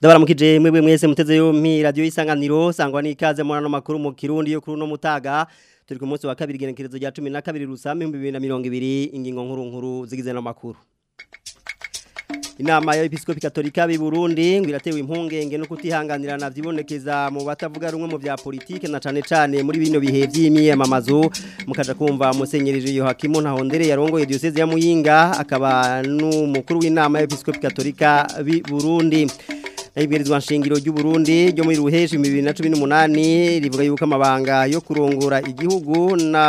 ndabaramukije mwebwe mwese muteze yompi radiyo y'isanganiro sangwa n'ikaze muri makuru mu kirundi yo kuri uno mutaga turi ku munsi wa kabiri igenekerezo rya cumi na kabiri rusambi ibihumbi bibiri na mirongo ibiri ingingo nkuru nkuru zigize namakuru inama y'abepiskopi katolika b'i Burundi ngo iratewe impungenge no kutihanganirana byibonekeza mu batavuga rumwe mu bya politiki na cane cane muri bino bihe by'imyiyamamazo mukaja kumva musenyerije Yohakimu Ntahondere yarongoye Diyosezi ya Muyinga akaba n'umukuru w'inama y'abepiskopi katolika b'i Burundi Ibirizwa nshingiro ry'u Burundi ryo muri ruheje 2018 rivuga yuko amabanga yo kurongora igihugu na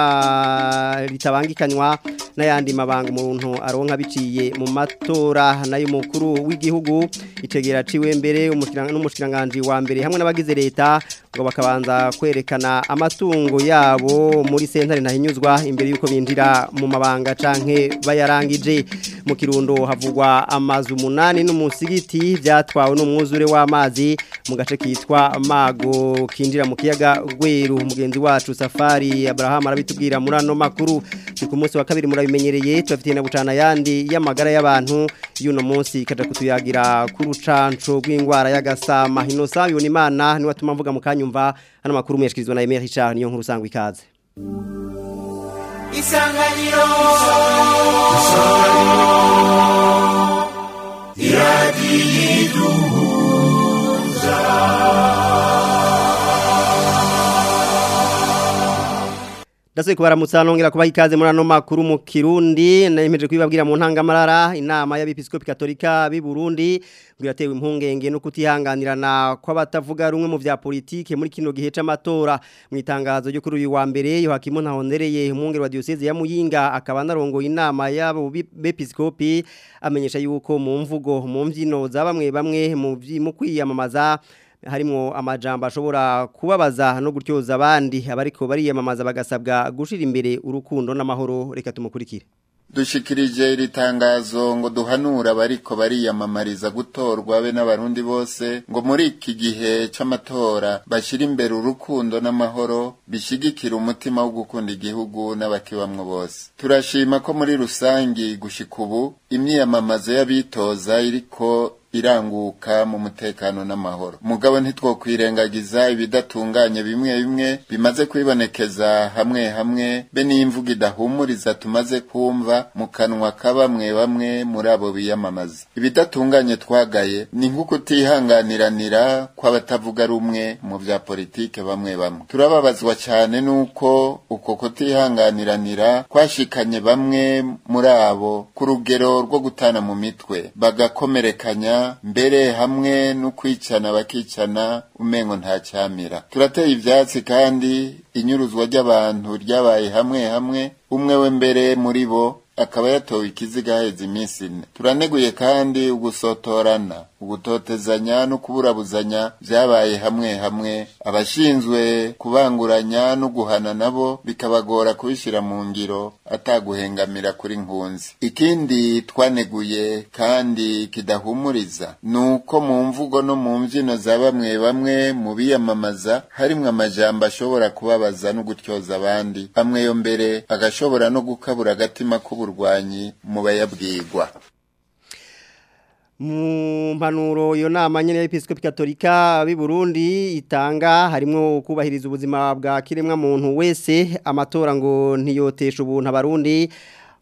ritabangikanywa n'ayandi mabanga umuntu aronka biciye mu matora nayo mukuru w'igihugu itegera ciwe mbere umushikiranganje wa mbere hamwe n'abagize leta ngo bakabanza kwerekana amatungo yabo muri sentare ntahinyuzwa imbere y'uko binjira mu mabanga canke bayarangije mu kirundo havugwa amazu umunani n'umusigiti byatwawe n'umwuzure w'amazi mu gace kitwa mago kinjira mu kiyaga gweru mugenzi wacu safari abraham arabitubwira muri ano makuru ni ku munsi wa kabiri murabimenyereye tubafitiye na bucana yandi y'amagara y'abantu y'uno munsi ikaja kutuyagira ku rucanco rw'ingwara y'agasama inosa bibona imana niwe atuma mvuga mu kanya munyumva hano makuru muyashyikirizwa na Aimé Richard niyo nkuru usanga ikaze isanganiro isanganiro iradiyo iduhuza Dasuye kubaramutsa anongera kubaha ikaze muri ano makuru mu Kirundi nayemeje kwibabwira mu ntanga ntangamarara inama y'abepiskopi katolika b'i Burundi ngo impungenge no kutihanganirana kw'abatavuga rumwe mu vya politike muri kino gihe c'amatora mu itangazo ryo kuri uyu wa mbere Yohakimu Ntahondereye umwungere wa diocese ya Muyinga akaba narongoye inama y'abo bepiskopi amenyesha yuko mu mvugo mu mvyino za bamwe bamwe mu kwiyamamaza harimo amajambo ashobora kubabaza no gutyoza abandi abariko bariyamamaza bagasabwa gushira imbere urukundo n'amahoro reka tumukurikire dushikirije iri tangazo ngo duhanura bariko bariyamamariza gutorwa be n'abarundi bose ngo muri iki gihe cy’amatora bashira imbere urukundo n'amahoro bishigikira umutima wo gukunda igihugu n'abakibamwo bose turashima ko muri rusange gushika ubu imyiyamamazo y'abitoza iriko iranguka mu mutekano n'amahoro mugabo ntitwokwirengagiza ibidatunganye bimwe bimwe bimaze kwibonekeza hamwe hamwe be n'imvugo idahumuriza tumaze kumva mu kanwa ka bamwe bamwe muri abo biyamamaza ibidatunganye twagaye ni nkukutihanganiranira kw'abatavuga rumwe mu bya politiki bamwe bamwe turababazwa cyane n'uko uko kutihanganiranira kwashikanye bamwe muri abo ku rugero rwo gutana mu mitwe bagakomerekanya mbere hamwe no kwicana bakicana umengo ntacyamira. turateye ibyatsi kandi inyuruzwa ry'abantu ryabaye hamwe hamwe umwe we mbere muri bo akaba yatowe ikiziga haheze iminsi ine turaneguye kandi ugusotorana ugutotezanya no kuburabuzanya byabaye hamwe hamwe abashinzwe kubanguranya no guhana nabo bikabagora kubishyira mu ngiro ataguhengamira kuri nkunzi ikindi twaneguye kandi kidahumuriza ni uko mu mvugo no mu mbyino za bamwe bamwe mu biyamamaza harimwo amajambo ashobora kubabaza no gutyoza abandi amwe yo mbere agashobora no gukabura agatima k'uburwanyi mu bayabwirwa mu mpanuro iyo nama nyine y'Episcopi Katolika b'i Burundi itanga harimo kubahiriza ubuzima bwa kiremwa muntu wese amatora ngo ntiyotesha ubuntu abarundi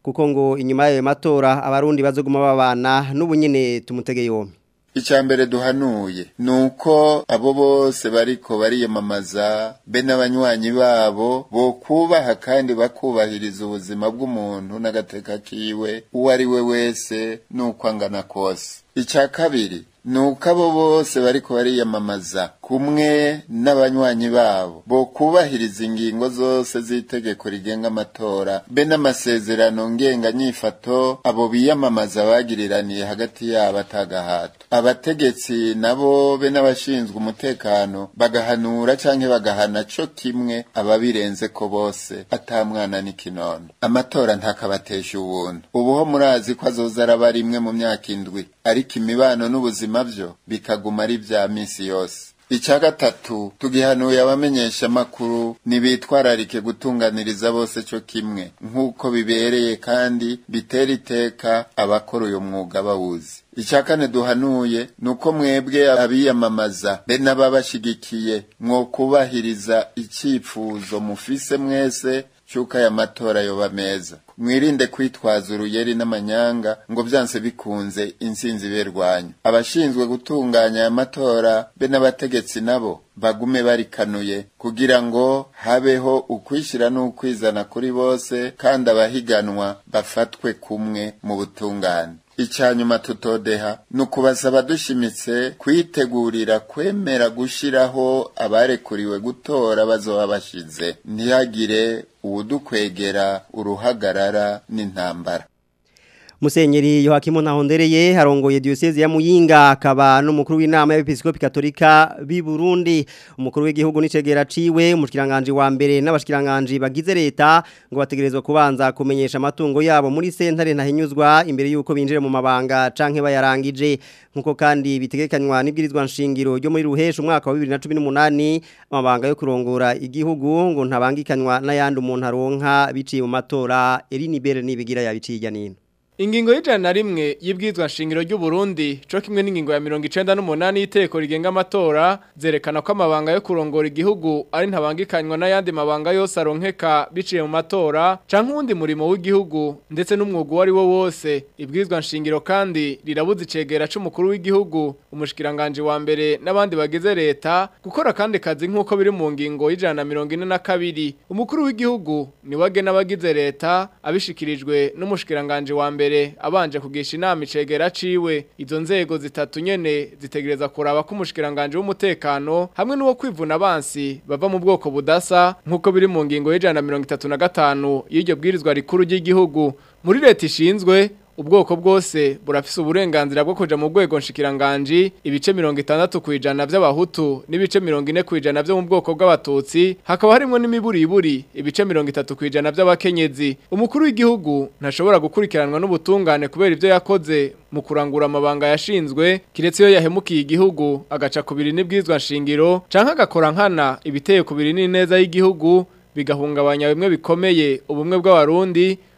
kuko ngo inyuma y'ayo matora abarundi bazoguma babana n'ubunyine tumutegeye yombi icya mbere duhanuye ni uko abo bose bariko bariyamamaza be n'abanywanyi babo bo kubaha kandi bakubahiriza ubuzima bw'umuntu n'agateka kiwe uwo ari we wese n'uko angana kose icya kabiri nuko abo bose bariko bariyamamaza kumwe n'abanywanyi babo bo kubahiriza ingingo zose z'itegeko rigenga amatora be n'amasezerano ngenganyifato abo biyamamaza bagiriraniye hagati yabo atagahato abategetsi nabo be n'abashinzwe umutekano bagahanura cyangwa bagahana cyo kimwe ababirenze ko bose ata mwana n'ikinono amatora ntakabatesha uwundi ubuho murazi ko azoza araba rimwe mu myaka indwi ariko imibano n'ubuzima byo bikaguma ari ibya minsi yose icya gatatu tugihanuye abamenyeshamakuru ntibitwararike gutunganiriza bose cyo kimwe nk'uko bibereye kandi bitera iteka abakora uyu mwuga bawuzi icya kane duhanuye ni uko mwebwe abiyamamaza be n'ababashigikiye mwo kubahiriza icyifuzo mufise mwese cyuko aya matora yoba meza mwirinde kwitwaza uruyeri n'amanyanga ngo byanse bikunze insinzi berwanyu abashinzwe gutunganya aya matora be n'abategetsi nabo bagume barikanuye kugira ngo habeho ukwishyira n'ukwizana kuri bose kandi abahiganwa bafatwe kumwe mu butungane icyanyuma tutodeha ni ukubaza dushimitse kwitegurira kwemera gushyiraho abarekuriwe gutora bazoba bashize ntihagire uwudukwegera uruhagarara n'intambara musenyeri na ntahondereye harongoye diyoseze ya muyinga akaba n'umukuru w'inama y'abepiskopi katolika b'i burundi umukuru w'igihugu n'icegera aciwe umushyikiranganji wa mbere n'abashyikiranganji bagize leta ngo bategerezwa kubanza kumenyesha amatungo yabo muri sentare ntahinyuzwa imbere y'uko binjira mu mabanga canke bayarangije nkuko kandi bitegekanywa n'ibwirizwa nshingiro ryo muri ruhesha umwaka wa 2018 amabanga yo kurongora igihugu ngo ntabangikanywa n'ayandi umuntu aronka biciye mu matora Eline Bere nibigira yabiciye nino ingingo y'ijana na rimwe y'ibwizwa nshingiro Burundi co kimwe n'ingingo ya mirongo icenda n'umunani y'iteko rigenga amatora zerekana ko amabanga yo kurongora igihugu ari ntabangikanywa n'ayandi mabanga yose aronkeka biciye mu matora canke uwundi murimo w'igihugu ndetse n'umwuga uwo wo wose ibwizwa nshingiro kandi rirabuza icegera c'umukuru w'igihugu umushikiranganji wa mbere n'abandi bagize leta gukora kandi kazi nk'uko biri mu ngingo y'ijana na mirongo ine na kabiri umukuru w'igihugu niwe agena abagize leta abishikirijwe n'umushikiranganji wa mbere mbere abanje kugisha inama icegera ciwe izo nzego zitatu nyene zitegereza kuraba ko umushikiranganje w'umutekano hamwe n'uwo kwivuna abansi bava mu bwoko budasa nk'uko biri mu ngingo y'ijana na mirongo itatu na gatanu y'iryo bwirizwa rikuru ry'igihugu muri leta ishinzwe ubwoko bwose burafise uburenganzira bwo kuja mu rwego nshikiranganji ibice mirongo itandatu kw'ijana by'abahutu n'ibice mirongo ine kw'ijana byo mu bwoko bw'abatutsi hakaba harimo n’imiburi n'imiburiburi ibice mirongo itatu kw'ijana by'abakenyezi umukuru w'igihugu ntashobora gukurikiranwa n'ubutungane kubera ibyo yakoze mu kurangura amabanga yashinzwe kiretse iyo yahemukiye igihugu agaca kubiri n'ibwizwa nshingiro canke agakora nkana ibiteye kubiri n'ineza y'igihugu bigahungabanya bimwe bikomeye ubumwe bw'abarundi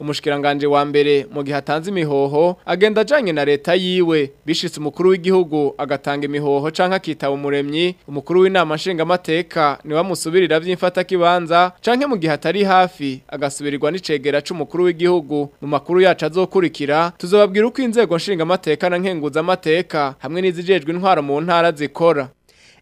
umushikiranganji wa mbere mu gihe atanze imihoho agenda ajanye na leta yiwe bishitse umukuru w'igihugu agatanga imihoho canke akitaba umuremyi umukuru w'inama nshingamateka niwe amusubirira vy'imfata kibanza canke mu gihe atari hafi agasubirirwa n'icegera c'umukuru w'igihugu mu makuru yacu azokurikira tuzobabwira uko inzego nshingamateka na nkenguzamateka hamwe n'izijejwe intwaro mu ntara zikora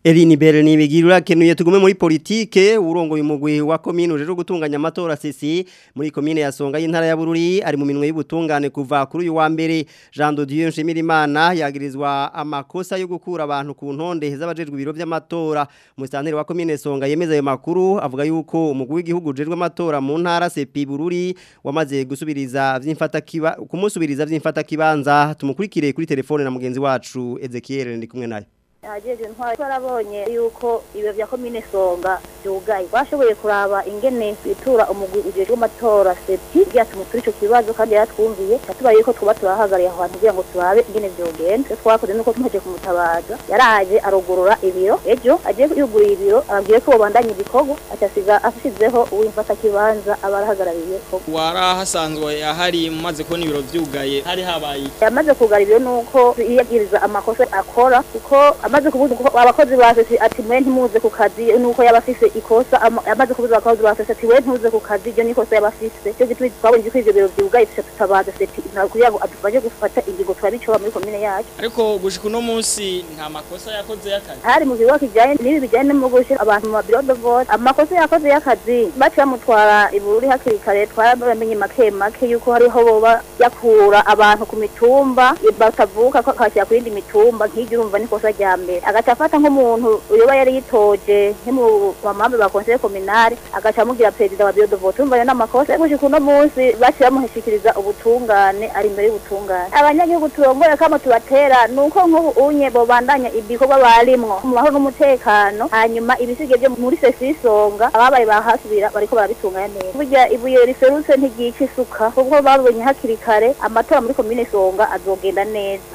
Evini Berni bigirura kenuye tugume muri politike urongo yumugwi wa commune ujeje gutunganya amatora CC muri commune ya Songa y'intara ya Bururi ari mu minwe y'ubutungane kuva kuri uyu wa mbere Jean de Dieu Nshimirimana yagirizwa amakosa yo gukura abantu ku ntonde z'abajejwe ibiro by'amatora musantere wa commune Songa yemeza ayo makuru avuga yuko umugwi w'igihugu ujejwe amatora mu ntara Bururi wamaze gusubiriza vy'imfata kiba kumusubiriza vy'imfata kibanza tumukurikire kuri telefone na mugenzi wacu Ezekiel ni kumwe nayo ahagejeje intwari twarabonye yuko ibiro bya komine songa byugaye bashoboye kuraba ingene bitura umugwi ujejwe amatora septi byatuma ico kibazo kandi yaratwumviye yatubaye yuko twuba turahagarariye aho hantu kugira ngo turabe ingene vyogenda ivyo twakoze nuko tumaze kumutabaza yaraje arugurura ibiro ejo agiye yugurura ibiro ababwiye ko bobandanya ibikorwa acasiga ashizeho uwimfatakibanza aba arahagarariye ko wari ahasanzwe ahari mumaze kubona ibiro byugaye hari habaye yamaze kugara ibiro nuko yiyagiriza amakosa akora kuko amaze kubuza abakozi ba sesi ati mwe ntimuze ku kazi nuko yaba afise ikosa amaze kubuza abakozi ba sesi ati we ntuze ku kazi ibyo nikosa yaba afise cyo gituma twabonye ko ibyo biro byugaye tutabaza seti kugira ngo adufashe gufata ingingo turabicoba muri komine yacu ariko gushika uno munsi nta makosa yakoze y'akazi hari mu bigo kijyanye n'ibi bijyanye no gushyira abantu mu mabiro de vote amakosa yakoze y'akazi baciye bamutwara iburi hakiri kare twaramenye make make yuko hariho boba yakura abantu ku mitumba batavuka kwakira ku yindi mitumba nk'iryo urumva nikosa ryame mbere agaca afata nk'umuntu uyoba yari yitoje nk'umu bamambe ba konseye kominari agaca amubwira perezida wa biyo dovo tumbanye n'amakosa gushika uno munsi baciye bamuhishikiriza ubutungane ari imbere y'ubutungane abanyagihugu turongoye kama tubatera uko nk'ubu unye bobandanya ibikorwa barimwo mu mahoro n'umutekano hanyuma ibisigaye byo muri sesisonga ababaye bahasubira bariko barabitunganya neza burya ibuye riserutse ntigica isuka kuko babonye hakiri kare amatora muri komine songa azogenda neza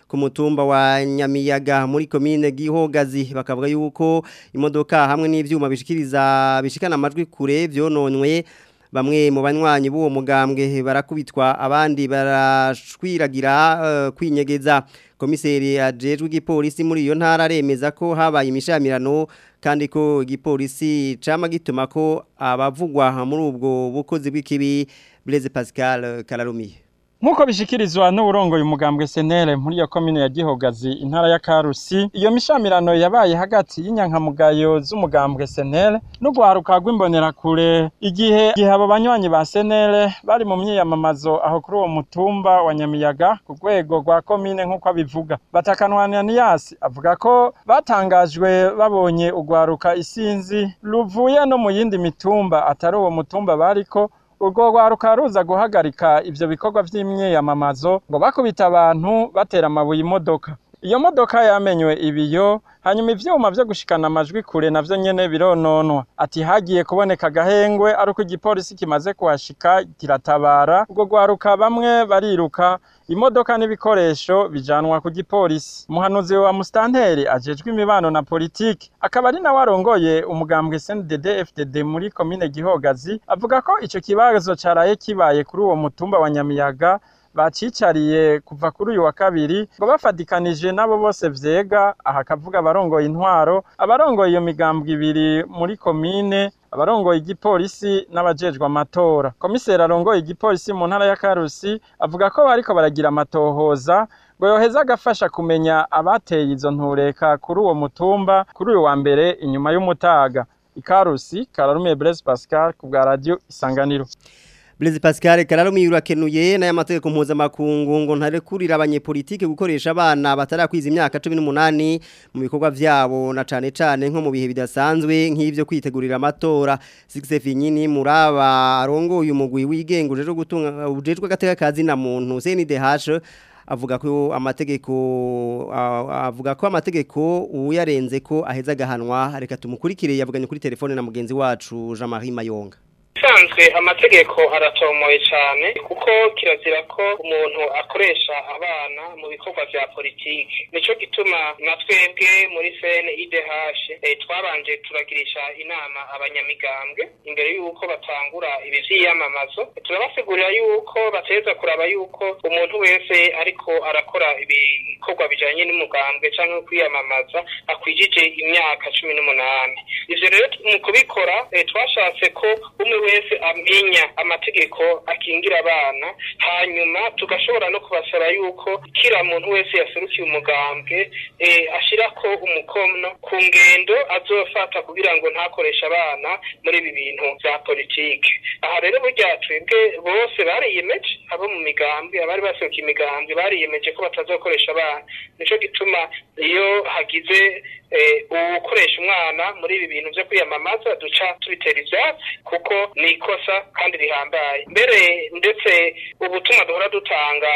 ku mutumba wa Nyamiyaga muri komine Gihogazi bakavuga yuko imodoka hamwe n'ivyuma bishikiriza bishikana amajwi kure byononywe bamwe mu banywanyi b'uwo mugambwe barakubitwa abandi barashwiragira eh, kwinyegeza komiseri ajejwe igipolisi muri iyo ntara aremeza ko habaye imishamirano kandi ko igipolisi cama gituma ko abavugwa muri ubwo bukozi bw'ikibi Blaise Pascal Kararumiye nk'uko bishikirizwa uyu mugambwe senere muri iyo komine ya gihogazi intara ya karusi iyo mishamirano yabaye hagati y'inyankamugayo z'umugambwe senere n'urwaruka rw'imbonerakure igihe igihe abo banywanyi ba senere bari mu myiyamamazo aho kuri uwo mutumba wa nyamiyaga ku rwego rwa komine nk'uko abivuga batakanwa ananiyasi avuga ko batangajwe babonye ugwaruka isinzi ruvuye no mu yindi mitumba atari uwo mutumba bariko urwo rwaruka ruza guhagarika ibyo bikorwa by'imyiyamamazo ngo bakubita abantu batera amabuye imodoka iyo modoka yamenywe ibiyo hanyuma ibyuma byo gushikana amajwi kure nabyo nyine birononwa ati hagiye kuboneka agahengwe ari uko igipolisi kimaze kuhashika kiratabara urwo rwaruka bamwe bariruka imodoka n'ibikoresho bijanwa ku gipolisi umuhanuzi wa musitanteri ajejwe imibano na politiki akaba ari nawe arongoye umugambwe CNDD FDD muri komine Gihogazi avuga ko icyo kibazo caraye kibaye kuri uwo mutumba wa Nyamiyaga bacicariye kuva kuri uyu wa kabiri ngo bafatikanije n'abo bose vyega aha kavuga abarongoye intwaro abarongoye iyo migambwe ibiri muri komine abarongoye igipolisi n'abajejwe amatora komiseri arongoye igipolisi mu ntara ya karusi avuga ko bariko baragira amatohoza ngo yoheze agafasha kumenya abateye izo ntureka kuri uwo mutumba kuri uyu wa mbere inyuma y'umutaga ikarusi kararume blaise pascal ku bwa radio isanganiro Blaise Pascal Kararumi urakenuye n'aya mategeko mpuzamakungu ngo ntarekurira abanyepolitike gukoresha abana batarakwiza imyaka 18 mu bikorwa byabo na cane cane nko mu bihe bidasanzwe nk'ivyo kwitegurira amatora Sixefinyini muraba arongo uyu mugwi wigenguje ryo gutunga ubujejwe gateka kazi na muntu CNDH avuga ko amategeko avuga ko amategeko uyarenze ko aheza gahanwa reka tumukurikire yavuganye kuri telefone na mugenzi wacu Jean-Marie Mayonga ubusanzwe amategeko aratomoye cyane kuko kirazira ko umuntu akoresha abana mu bikorwa bya politiki nico gituma na twebwe muri cnidh e eh, twabanje turagirisha inama abanyamigambwe imbere y'uko batangura ibiziyamamazo. vyiyamamazo turabasigurira yuko bateza kuraba yuko umuntu wese ariko arakora ibikorwa bijyanye n'umugambwe cyangwa kwiyamamaza akwijije imyaka cumi n'umunani ivyo rero mu kubikora eh, twashatse ko umwe wese amenya amategeko akingira abana hanyuma tugashobora no kubasaba yuko kira muntu wese yaserukiye umugambwe eh, ko umukono ku ngendo azofata kugira ngo ntakoreshe abana muri ibi bintu vya politiki aha rero burya twebwe bose bariyemeje abo mu migambi abari baserukiye imigambi bariyemeje ko batazokoresha abana nico gituma iyo hagize Eh, ukoresha umwana muri ibi bintu byo kwiyamamaza duca tubitera ibyatsi kuko ni ikosa kandi rihambaye mbere ndetse ubutumwa duhora dutanga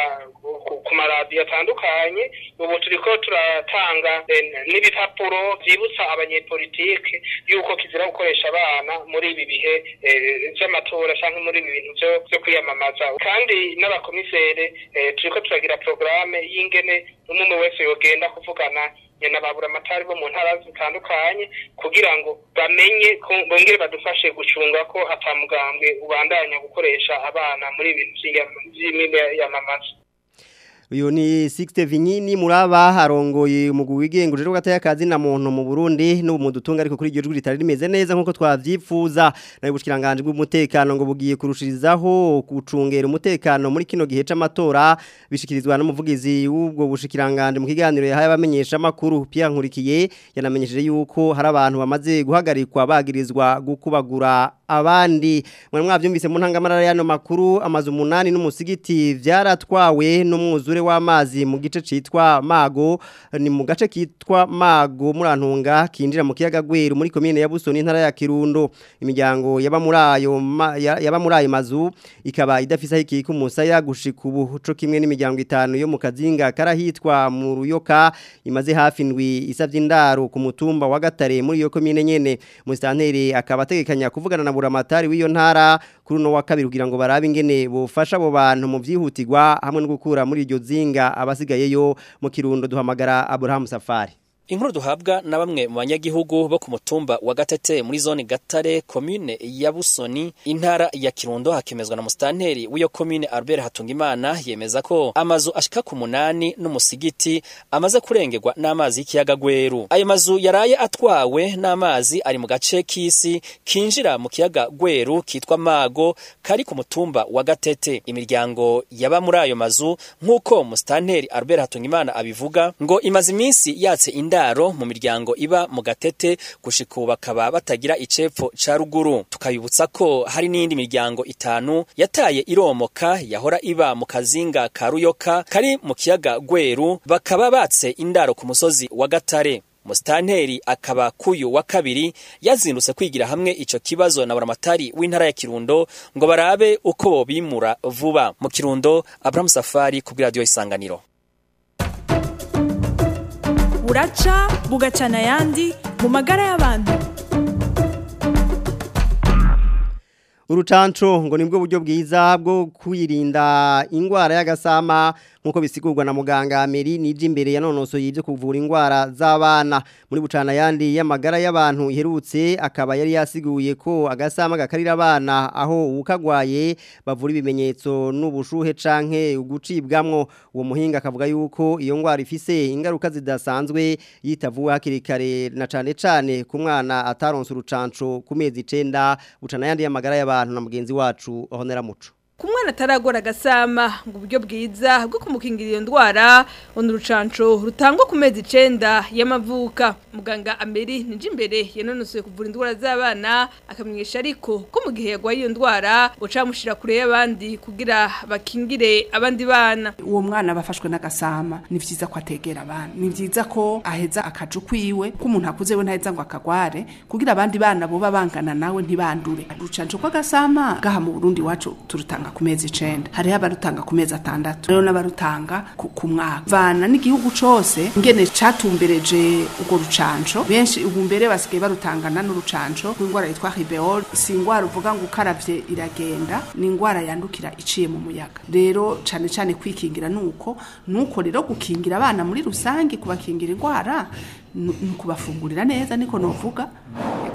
ku maradiyo atandukanye ubu turi ko turatanga eh, n'ibipapuro byibutsa abanyepolitike y'uko kizira gukoresha abana muri ibi bihe eh, by'amatora cyangwa muri ibi bintu byo kwiyamamaza kandi n'abakomiseri turi ko turagira porogaramu y'ingene umuntu wese yogenda kuvugana na babura amatari bo mu ntara zitandukanye kugira ngo bamenye bongere badufashe gucunga ko atamugambwe ubandanya gukoresha abana muri ibi by'imyamamaza uyu ni sixte vinyini muraba harongoye umugwi wigenga rero gataya kazi na muntu mu Burundi no mu dutunga ariko kuri iryo jwi rimeze neza nkuko twavyifuza nayo bushikiranganje bw'umutekano ngo bugiye kurushirizaho gucungera umutekano muri kino gihe c'amatora bishikirizwa n'umuvugizi w'ubwo bushikiranganje mu kiganiro yahaye abamenyesha makuru pia nkurikiye yanamenyesheje yuko hari abantu bamaze guhagarikwa bagirizwa gukubagura abandi mwe mwavyumvise mu ntangamara y'ano makuru amazu umunani n'umusigiti vyaratwawe n'umwuzure w'amazi mu gice citwa mago ni mu gace kitwa mago murantunga kinjira mu kiyaga gweru muri komine ya busoni intara ya kirundo imiryango yaba Murayo ayo yaba muri mazu ikaba idafise iki kumusaya gushika ubu cyo kimwe n'imiryango itanu yo mu kazinga karahitwa mu ruyoka imaze hafi ndwi isabye indaro ku mutumba wa gatare muri yo komine nyene musanteri akaba ategekanya kuvugana na buramatari w'iyo ntara kuri no wa kabiri kugira ngo barabe ingene bufasha abo bantu mu byihutirwa hamwe no gukura muri iryo muzinga abasigayeyo mu kirundo duhamagara aburahamu safari inkuru duhabwa na bamwe mu banyagihugu bo ku mutumba wa gatete muri zone gatare komine ya busoni intara ya kirundo hakemezwa na musitanteri w'iyo komine albert hatungimana yemeza ko amazu ashika ku munani n'umusigiti amaze kurengerwa n'amazi y'ikiyaga gweru ayo mazu yaraye atwawe n'amazi ari mu gace k'isi kinjira mu kiyaga gweru kitwa mago kari ku mutumba wa gatete imiryango yaba muri ayo mazu nk'uko musitanteri albert hatungimana abivuga ngo imaze iminsi yatse inda urubyaro mu miryango iba mu gatete gushika bakaba batagira icepfo ca ruguru tukabibutsa ko hari n’indi miryango itanu yataye iromoka yahora iba mu kazinga ka ruyoka kari mu kiyaga gweru bakaba batse indaro ku musozi wa gatare musitanteri akaba kuyu wa kabiri yazindutse kwigira hamwe icyo kibazo na buramatari w'intara ya kirundo ngo barabe uko bimura vuba mu kirundo Abramu safari ku bw'iradiyo isanganiro buraca bugacana ayandi mu magara y'abantu urucanco ngo nibwo buryo bwiza bwo kwirinda indwara y'agasama nk'uko bisigurwa na muganga Ameri imbere yanonoso ibyo kuvura indwara z'abana muri bucana yandi y'amagara y'abantu iherutse akaba yari yasiguye ko agasama gakarira abana aho ukagwaye bavura ibimenyetso n'ubushuhe canke ugucibwamwo uwo muhinga akavuga yuko iyo ngwara ifise ingaruka zidasanzwe yitavuwe hakiri kare na cane cane ku mwana ataronse urucanco ku mezi 9 bucana yandi y'amagara y'abantu na mugenzi wacu honera muco ku mwana ataragora agasama ngo uburyo bwiza bwo kumukingira iyo ndwara ni urucanco rutangwa ku mezi icyenda y'amavuka muganga ameri nijya imbere yanonosoye kuvura indwara z'abana akamenyesha ariko ko mu gihe yarwaye iyo ndwara bucamushyira kure y'abandi kugira bakingire abandi bana uwo mwana bafashwe n'agasama ni byiza ko ategera abana ni byiza ko aheza akacu kwiwe ko umuntu akuze we ntaheza ngo akagware kugira abandi bana bo babangana nawe ntibandure urucanco rw'agasama gaha mu burundi iwacu turutanga abarutanga ku mezi icenda hariho abarutanga ku mezi atandatu rero n'abarutanga ku mwaka vana n'igihugu cose ingene catumbereje urwo rucanco benshi ubu mbere basigaye barutangana n'urucanco rw'indwara yitwa ribeol si ingwara uvuga ngo ukaravye iragenda ni ingwara yandukira iciye mu muyaga rero cane cane kwikingira nuko nuko rero gukingira abana muri rusange kubakingira ingwara nukubafungurira neza niko novuga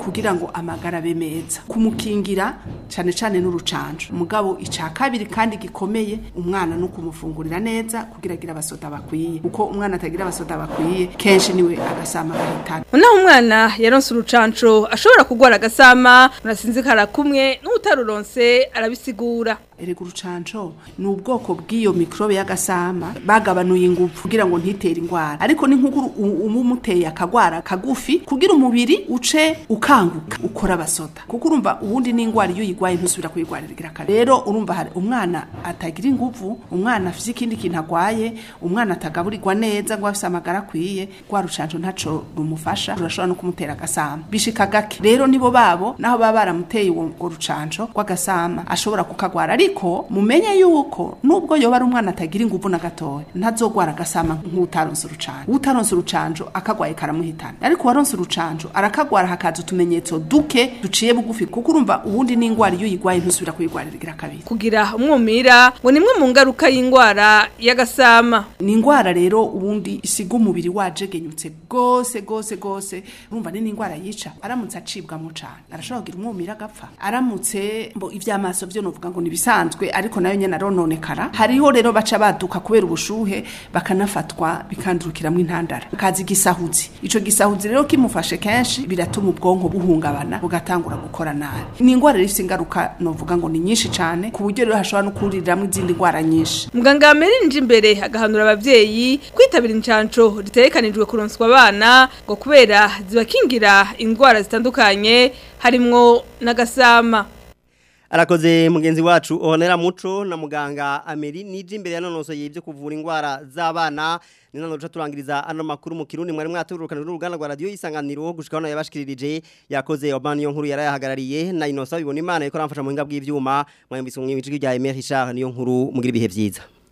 kugira ngo amagara abe meza kumukingira cyane cyane n'urucanco mugabo icya kabiri kandi gikomeye umwana no kumufungurira neza kugira agira abasota bakwiye kuko umwana atagira abasota bakwiye kenshi niwe agasama bahitana noneho umwana yaronse urucanco ashobora kugwara agasama murasinzikara kumwe n'utaruronse arabisigura erega urucanco ni ubwoko bw'iyo mikorobe y'agasama bagabanuye ingufu kugira ngo ntitere indwara ariko ni nk'uko uba umuteye akagwara kagufi kugira umubiri uce ukanguka ukora abasoda kuko urumva ubundi n'indwara iyo uyirwaye ntusubira kuyirwarira kabiri rero urumva hari umwana atagira ingufu umwana afite ikindi kintu arwaye umwana atagaburirwa neza ngo afite amagara akwiye rwa rucanco ntaco rumufasha rurashobora no kumutera agasama bishika gake rero nibo babo naho baba baramuteye uwo rucanco rw'agasama ashobora kukagwara ariko mumenye yuko nubwo yoba ari umwana atagira ingufu na gatoya ntazogwara agasama nk'utaronse urucanjo utaronse urucanco akagwaye karamuhitana ariko uwaronse urucanjo arakagwara hakaza utumenyetso duke duciye bugufi kuko urumva ubundi n'ingwara iyo uyigwaye ntusubira kuyigwaririra kabiri kugira umwumira ngo imwe mu ngaruka y'ingwara y'agasama ni ingwara rero ubundi isiga umubiri wajegenyutse gose gose gose urumva ni n'ingwara yica aramutse acibwamo cane arashobora kugira umwumira agapfa aramutse mbo ivy'amaso vyo novuga ngo ni bisa isanzwe ariko nayo nyine arononekara hariho rero baca baduka kubera ubushuhe bakanafatwa bikandurukiramo intandara kazi gisahuzi Icyo gisahuzi rero kimufashe kenshi biratuma ubwonko buhungabana bugatangura gukora nabi ni ingwara rifite ingaruka novuga ngo ni nyinshi cyane ku buryo rero hashobora no kuririramo izindi ngwara nyinshi muganga yamirinje imbere agahanura ababyeyi, kwitabira incanco riterekanijwe kuronswa abana ngo kubera zibakingira indwara zitandukanye harimwo n'agasama arakoze mugenzi wacu ohonera muco na muganga ameri niji imbere ya nonoso y'ibyo kuvura indwara z'abana ni none duca turangiriza ano makuru mu kirundi mwari mwaturukana n'uruganda rwa radiyo isanganiro gushika hano yabashikirije yakoze obani yo nkuru yarayahagarariye na inosa bibona imana yuko aramfasha mu buhinga bw'ibyuma mwayumvise umwimijwi rya emeri richard niyo nkuru mugira ibihe byiza